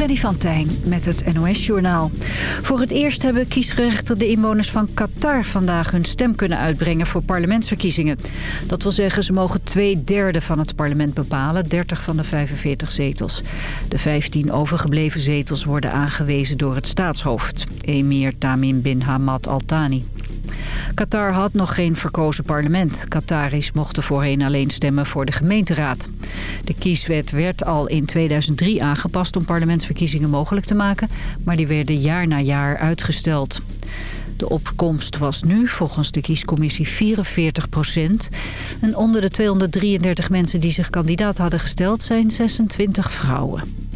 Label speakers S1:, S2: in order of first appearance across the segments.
S1: Freddy van Tijn met het NOS-journaal. Voor het eerst hebben kiesgerechtigde inwoners van Qatar vandaag hun stem kunnen uitbrengen voor parlementsverkiezingen. Dat wil zeggen, ze mogen twee derde van het parlement bepalen, 30 van de 45 zetels. De 15 overgebleven zetels worden aangewezen door het staatshoofd, emir Tamim bin Hamad Al Thani. Qatar had nog geen verkozen parlement. Qataris mochten voorheen alleen stemmen voor de gemeenteraad. De kieswet werd al in 2003 aangepast om parlementsverkiezingen mogelijk te maken... maar die werden jaar na jaar uitgesteld. De opkomst was nu volgens de kiescommissie 44 procent. En onder de 233 mensen die zich kandidaat hadden gesteld zijn 26 vrouwen.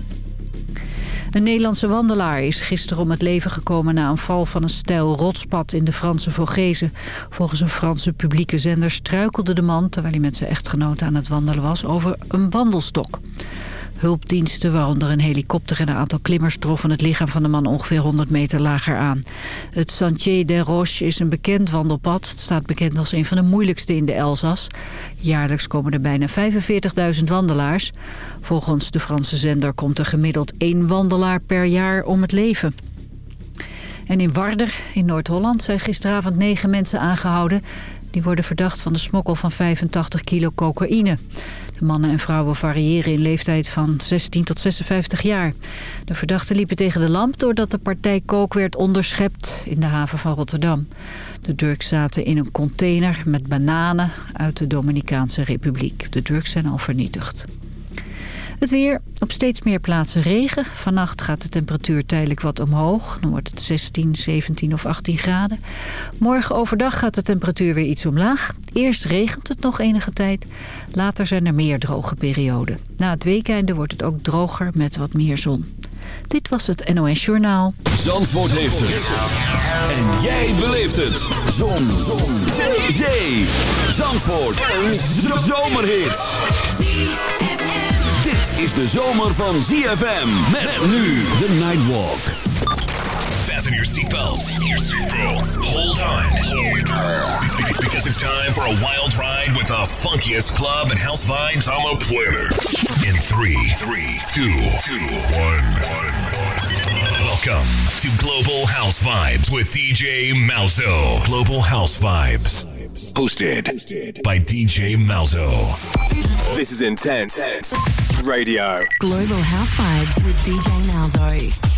S1: Een Nederlandse wandelaar is gisteren om het leven gekomen... na een val van een steil rotspad in de Franse Vogezen. Volgens een Franse publieke zender struikelde de man... terwijl hij met zijn echtgenoot aan het wandelen was over een wandelstok. Hulpdiensten, waaronder een helikopter en een aantal klimmers... troffen het lichaam van de man ongeveer 100 meter lager aan. Het Sentier des Roches is een bekend wandelpad. Het staat bekend als een van de moeilijkste in de Elzas. Jaarlijks komen er bijna 45.000 wandelaars. Volgens de Franse zender komt er gemiddeld één wandelaar per jaar om het leven. En in Warder, in Noord-Holland, zijn gisteravond negen mensen aangehouden... Die worden verdacht van de smokkel van 85 kilo cocaïne. De mannen en vrouwen variëren in leeftijd van 16 tot 56 jaar. De verdachten liepen tegen de lamp doordat de partij kook werd onderschept in de haven van Rotterdam. De drugs zaten in een container met bananen uit de Dominicaanse Republiek. De drugs zijn al vernietigd. Het weer, op steeds meer plaatsen regen. Vannacht gaat de temperatuur tijdelijk wat omhoog. Dan wordt het 16, 17 of 18 graden. Morgen overdag gaat de temperatuur weer iets omlaag. Eerst regent het nog enige tijd. Later zijn er meer droge perioden. Na het weekende wordt het ook droger met wat meer zon. Dit was het NOS Journaal.
S2: Zandvoort heeft het. En jij beleeft het. Zon. zon. Zee. Zandvoort. Een zomerhit is de zomer van ZFM. Met nu de Nightwalk.
S3: Fasten your seatbelts. Hold on. Because it's time for a wild ride with the funkiest club and house vibes on the planet. In 3, 3, 2, 2, 1, 1. Welcome to Global House Vibes with DJ Malzo. Global House Vibes. Hosted by DJ Malzo.
S4: This is Intense Radio.
S5: Global House Vibes with DJ Malzo.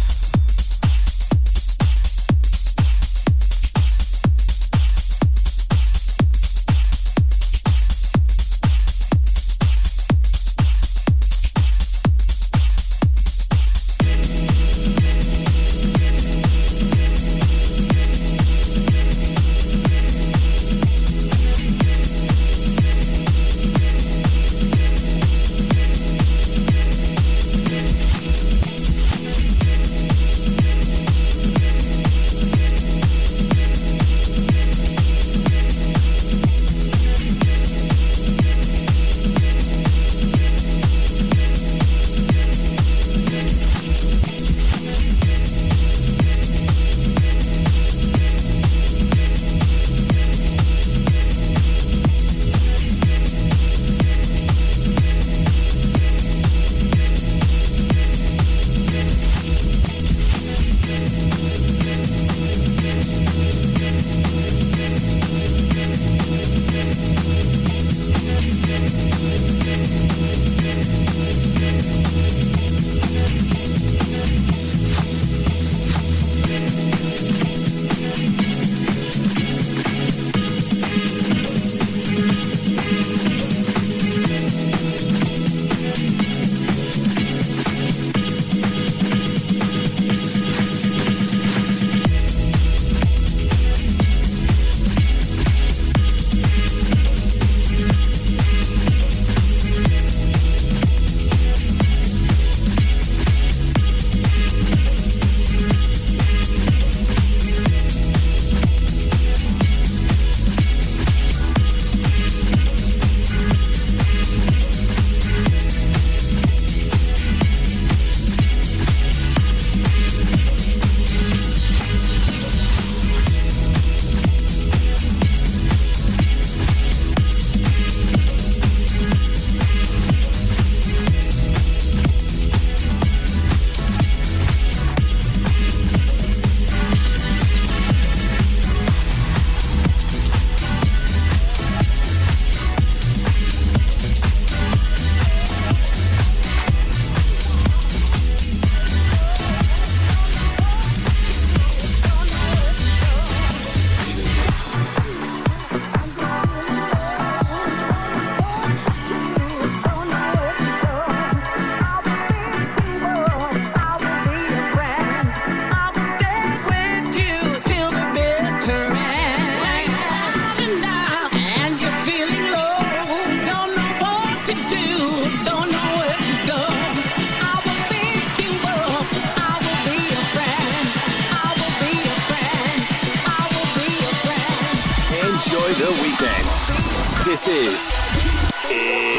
S4: This is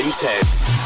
S4: Intense.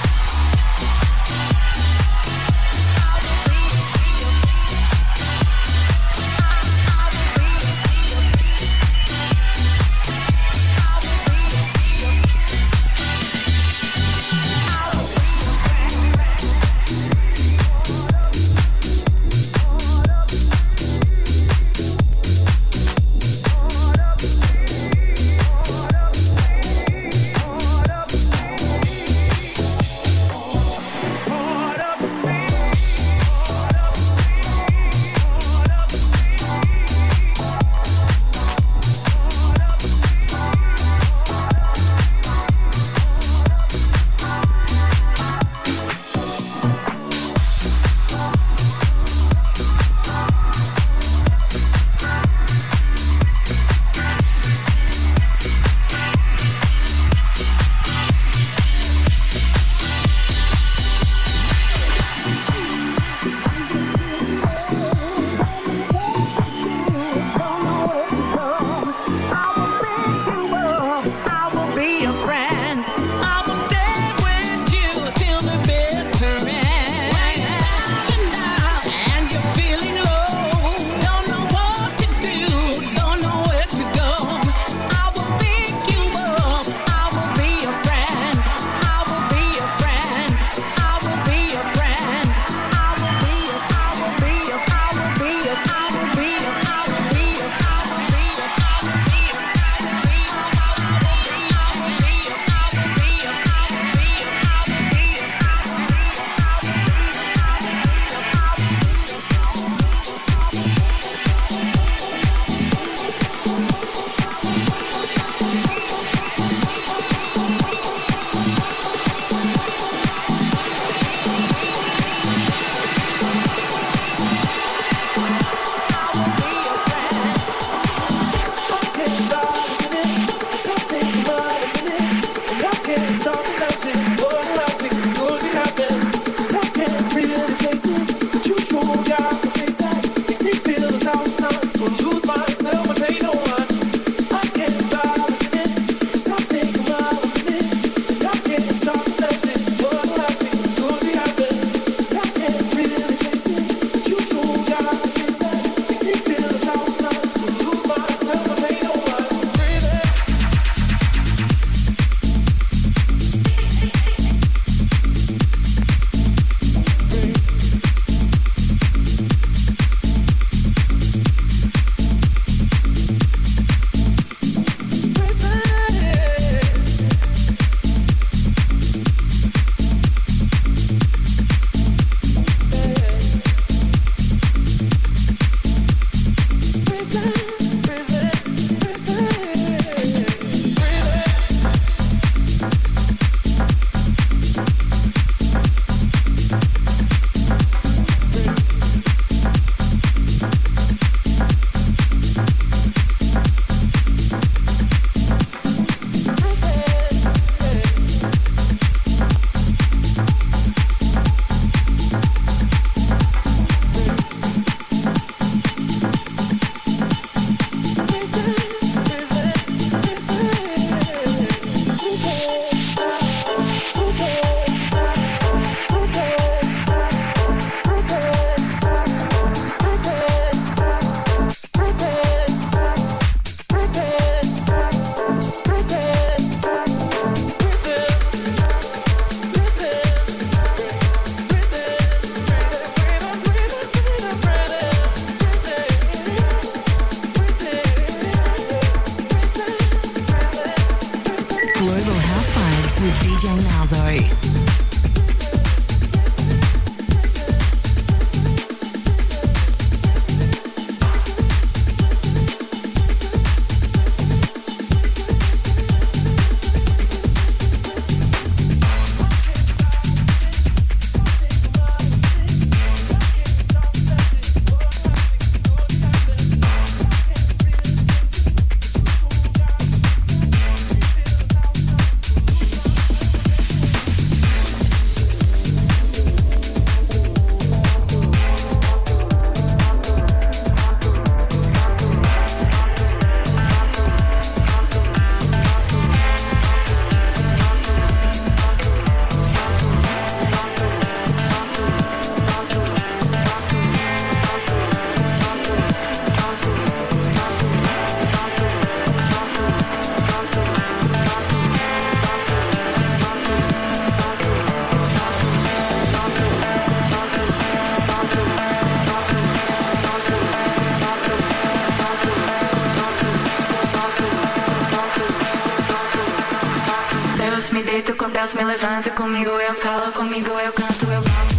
S6: Deito, acontece, me levanta comigo, eu falo comigo, eu canto, eu falo.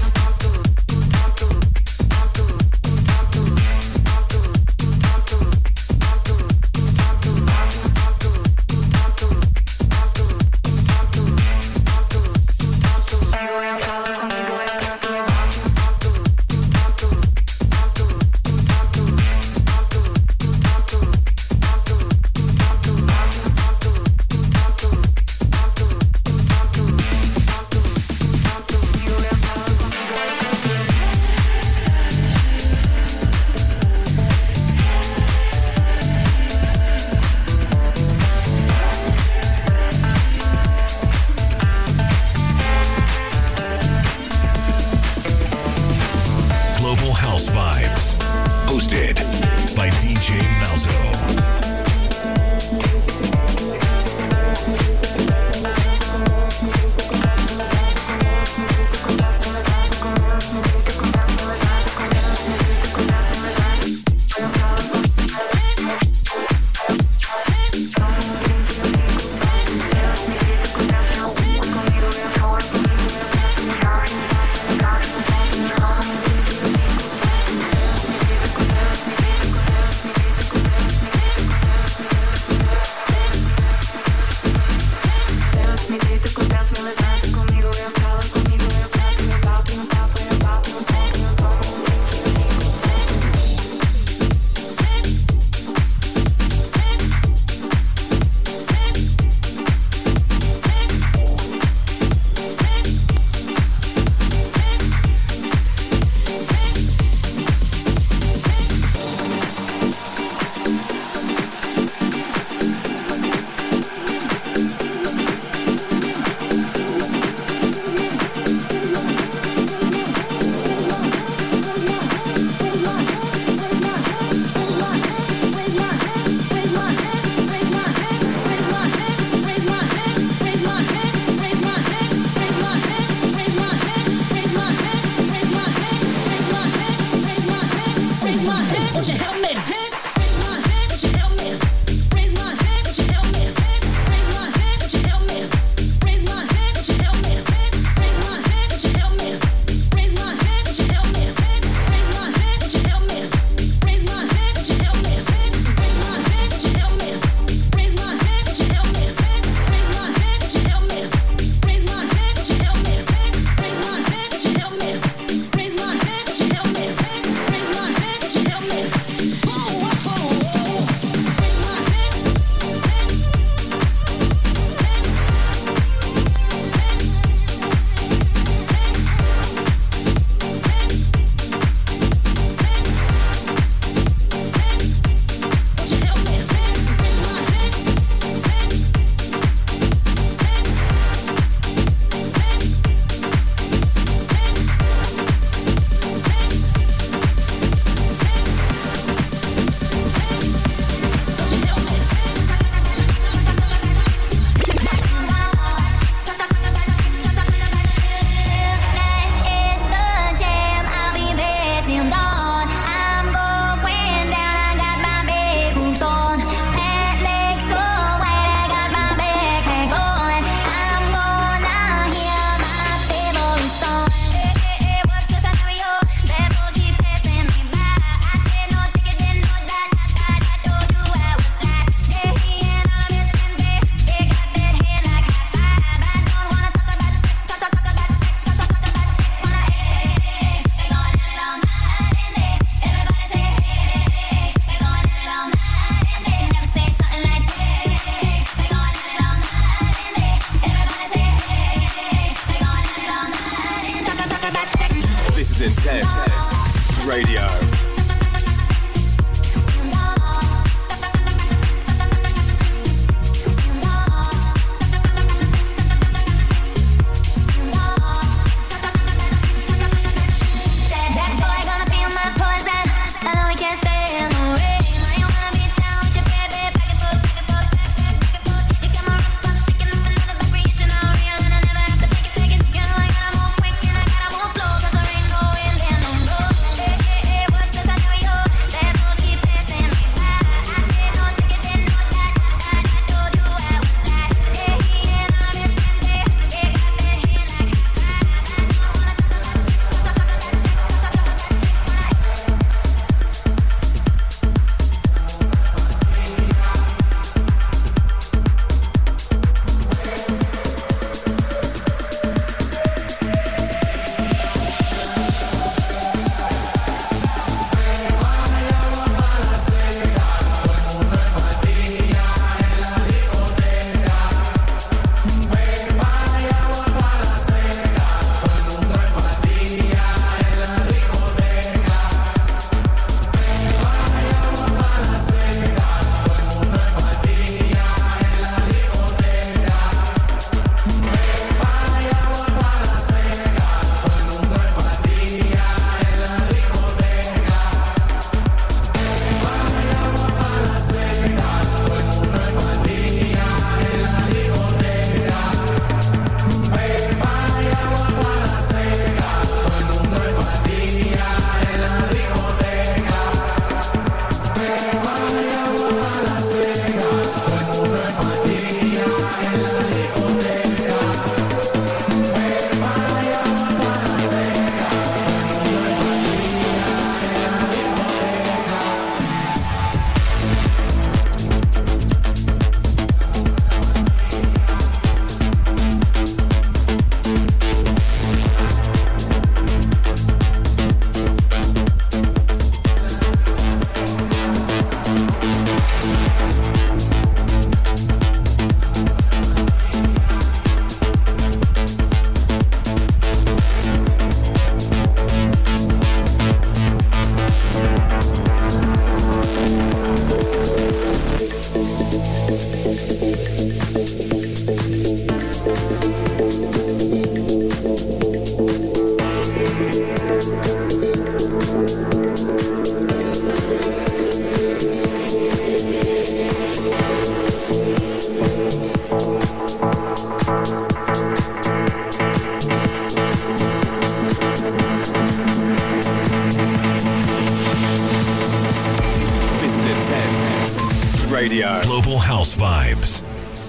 S7: Radio.
S4: Global House Vibes.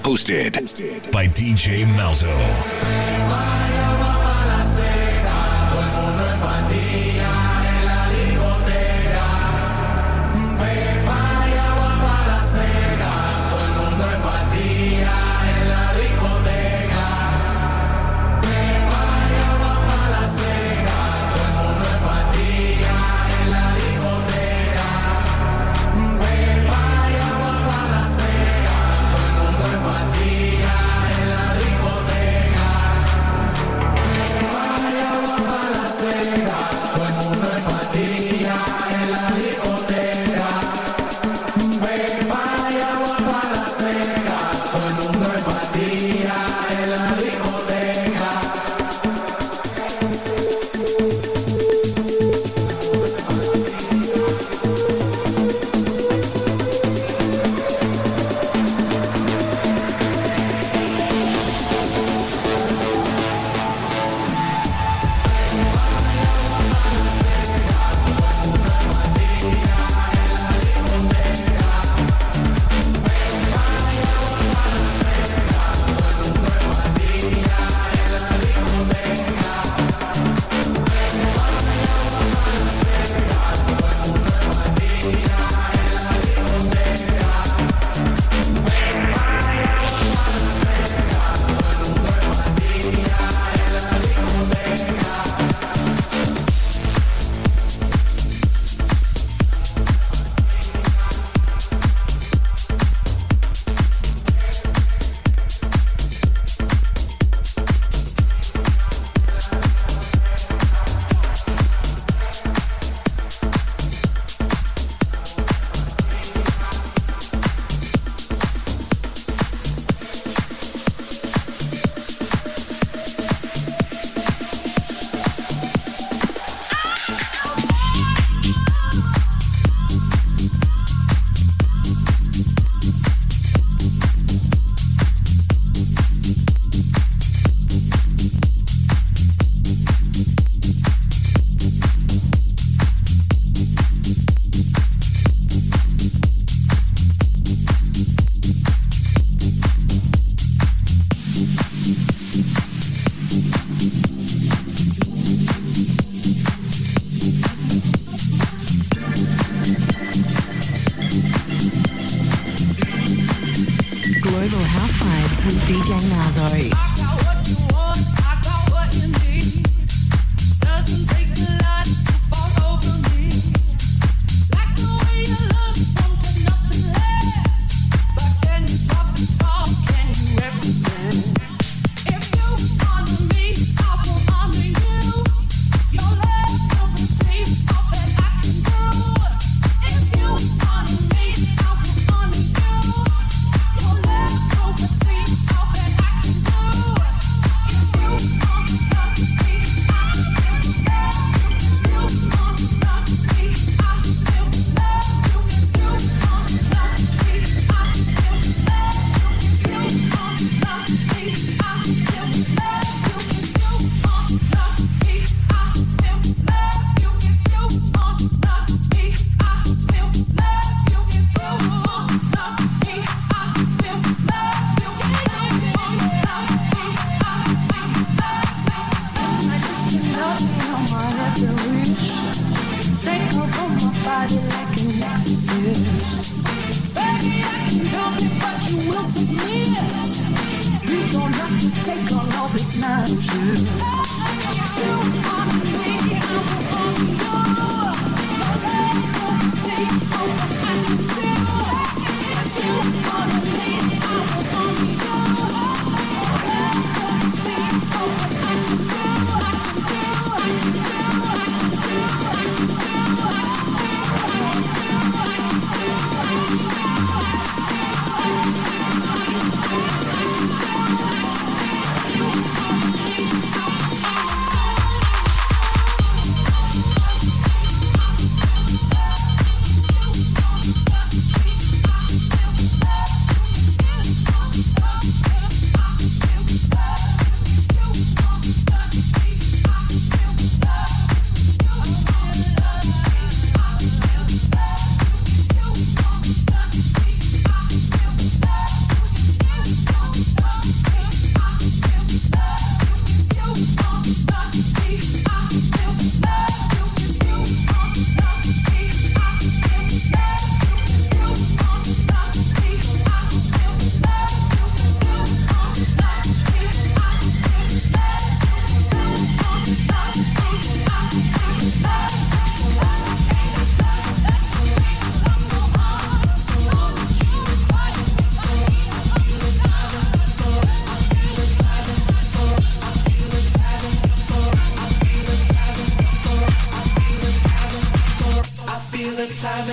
S4: Hosted by DJ Malzo.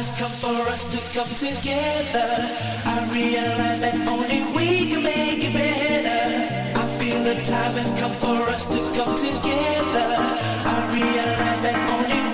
S8: has come for us to come together. I realize that only we can make it better. I feel the time has come for us to come together. I realize that only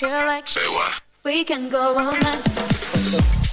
S9: you like. Say what? We can go all night.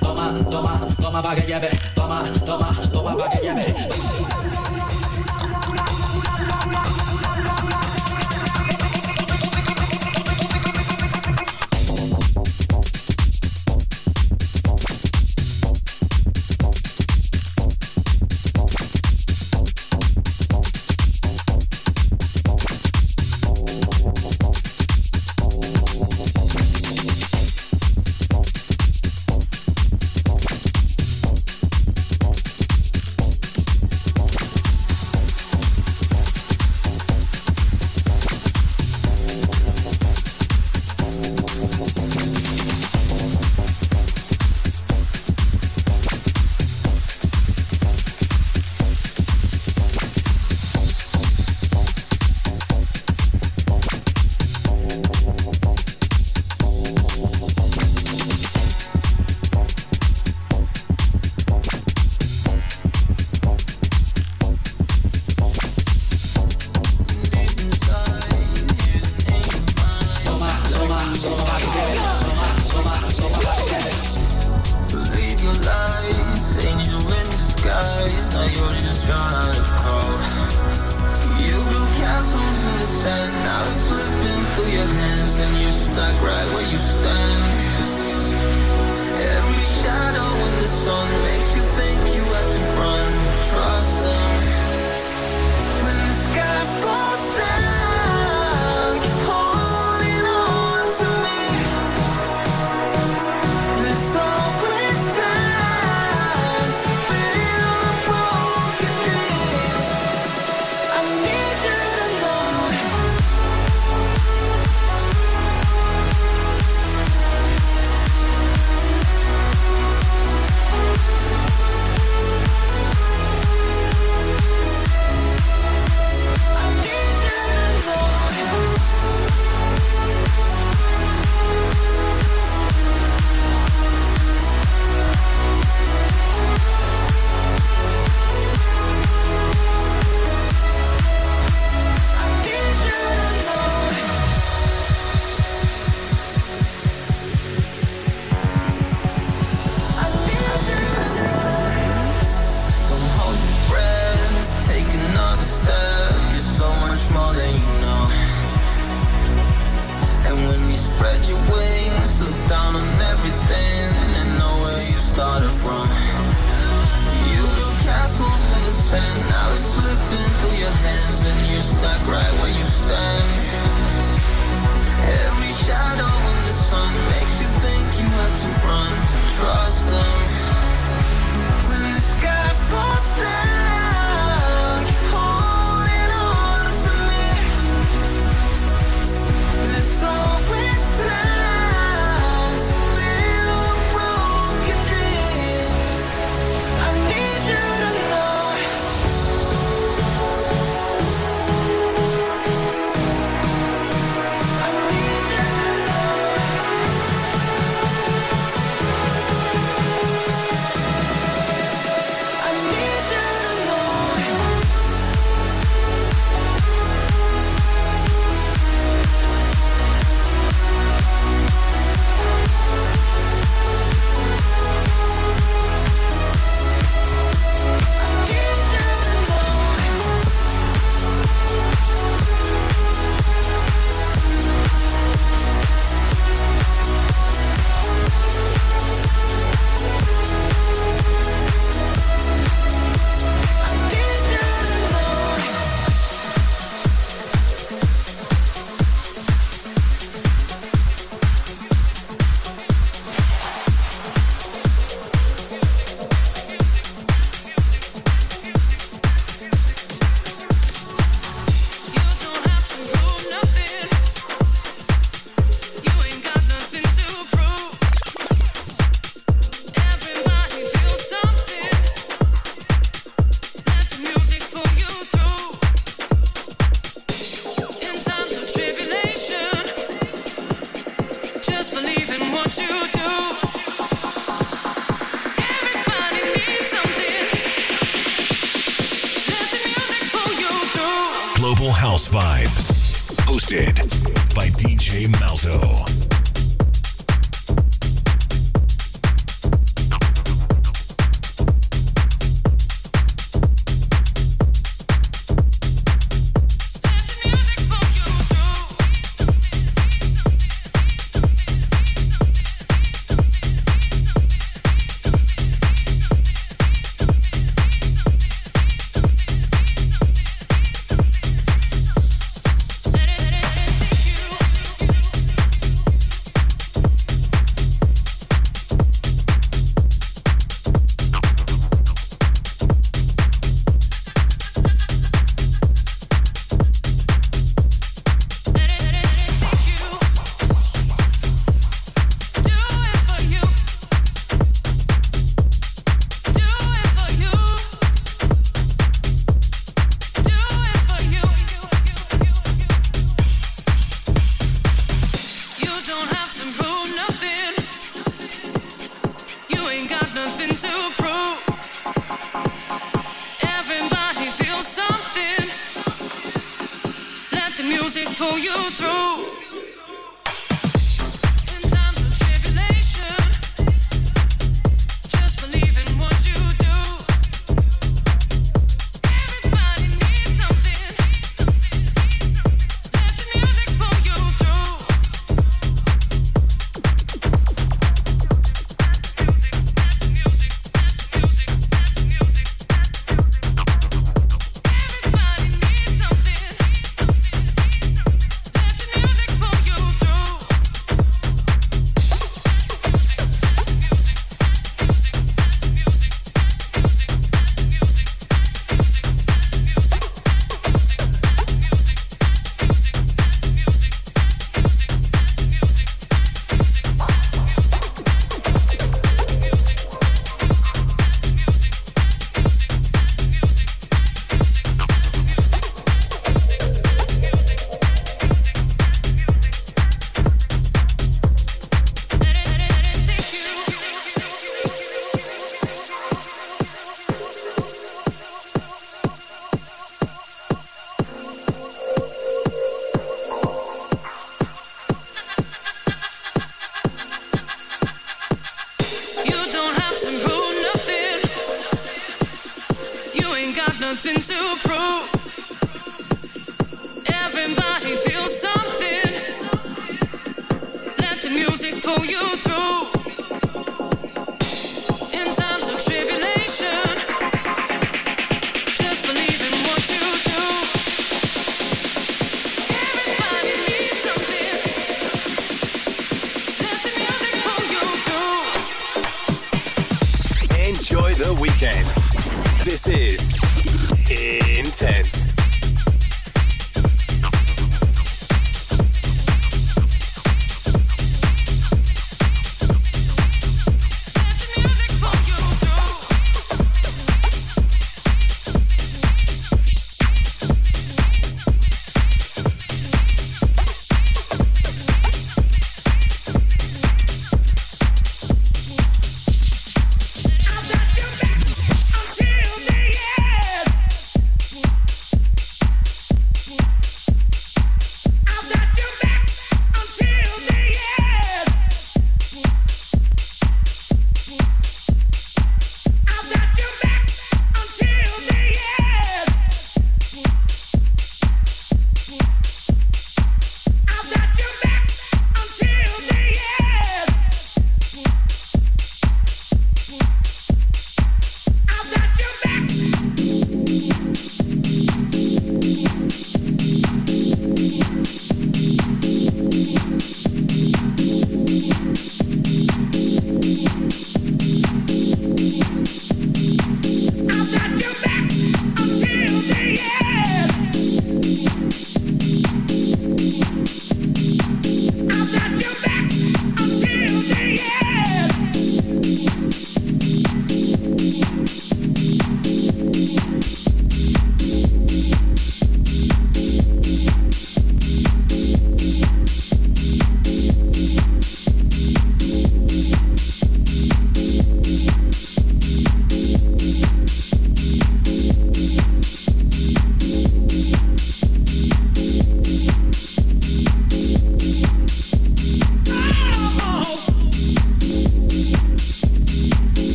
S5: Toma, toma,
S4: toma pa' que lleve.
S10: stuck right where you stand. Every shadow in the sun.